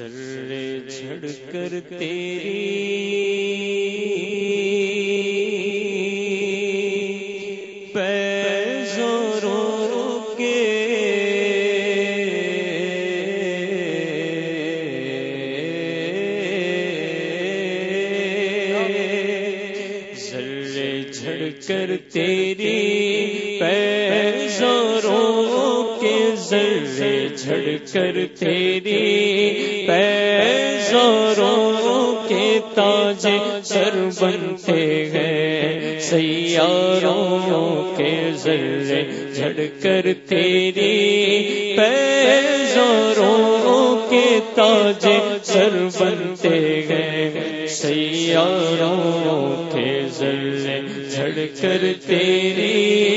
ذرے جھڑ کر تیری پیزوروں کے ذرے جھڑ کر تیری پیزوروں کے ذرے جھڑ کر تیری پیزوروں کے تاج سر بنتے ہیں، سیاروں کے ذرے جھڑ کر تیری پیزوروں کے تاج سر بنتے ہیں، سیاروں کے ذرے جھڑ کر تیری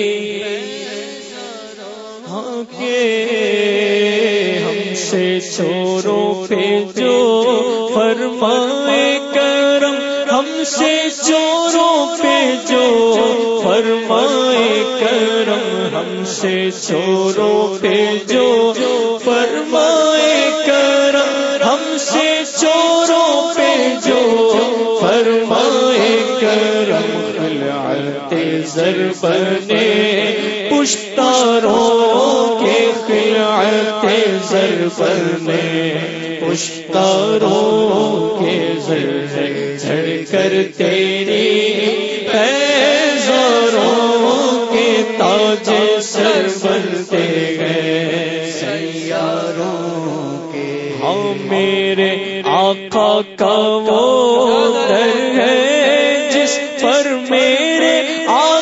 شوروں چوروں پہ جو فرمائے کرم، ہم سے چوروں پہ جو فرمائے کرم، ہم سے چوروں پہ جو فرمائے بنے، پشتاروں کے خلعت زر بنے۔ پشتاروں کے زر جھڑ کر تیری پیزاروں کے تاج سر بنتے گئے۔ سیاروں کے ہاں میرے آقا کا وہ در ہے جس پر میرے آقا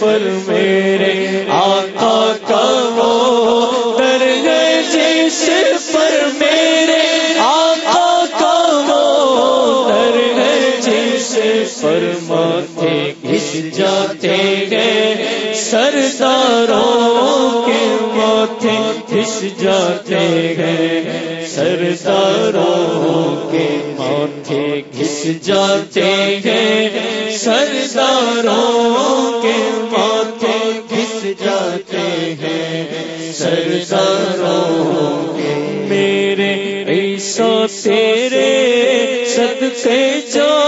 پر میرے آقا کا وہ در ہے جس پر میرے آقا کا وہ در ہے جس پر ماتھے گھس جاتے گئے سرداروں کے ماتھے گھس جاتے گئے سرداروں کے ماتھے جاتے گئے سرداروں کے ماتھے گھس جاتے ہیں۔ سرداروں کے میرے ایسا تیرے صدقے جاؤ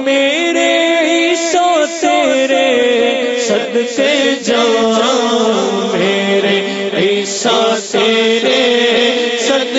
میرے ایسا تیرے صدقے جاؤ جاؤ میرے ایسا تیرے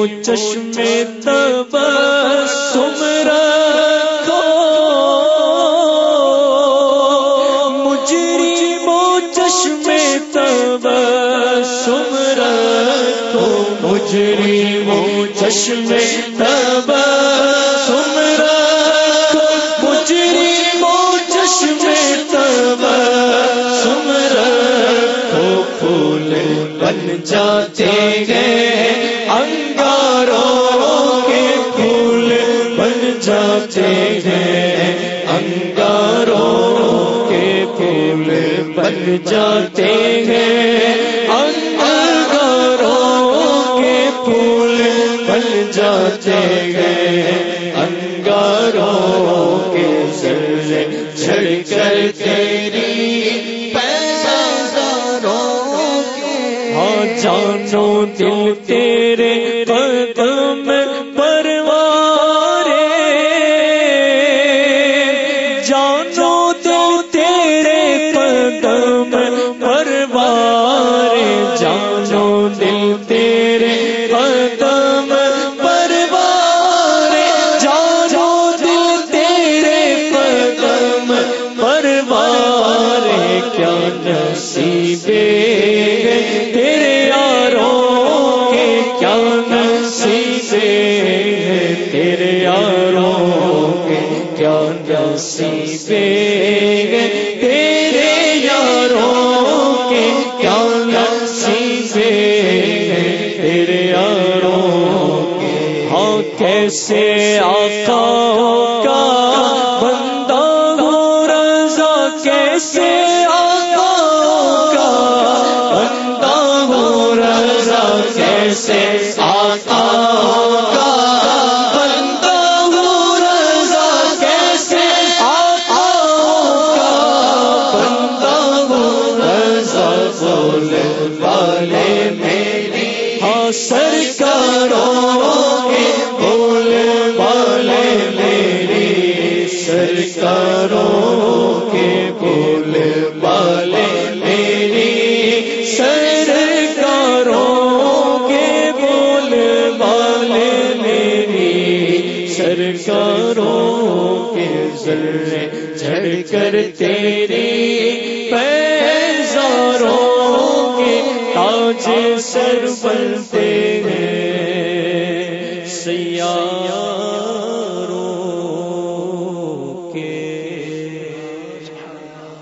مجری او چشمے تب سمر مجری مو چشمے تب سمرا سمر مجری مو چشمے تب سمر مجری مو چشمے تب سمر پھول بن جاتے جاتے ہیں، انگاروں کے پھول بن جاتے ہیں۔ انگاروں کے پھول بن جاتے ہیں۔ انگاروں کے سر چھڑ کر تیری پیزاروں کے ہاں جانو دل تیرے قدم تیرے یاروں کے کیا نصیبے تیرے یاروں کے کیا نصیبے تیرے یاروں کے ہاں کیسے آقا کا بندہ ہو رضا کیسے آقا کا بندہ ہو رضا کیسے کے چڑھ کر تیرے پیزاروں کے تاج سر بنتے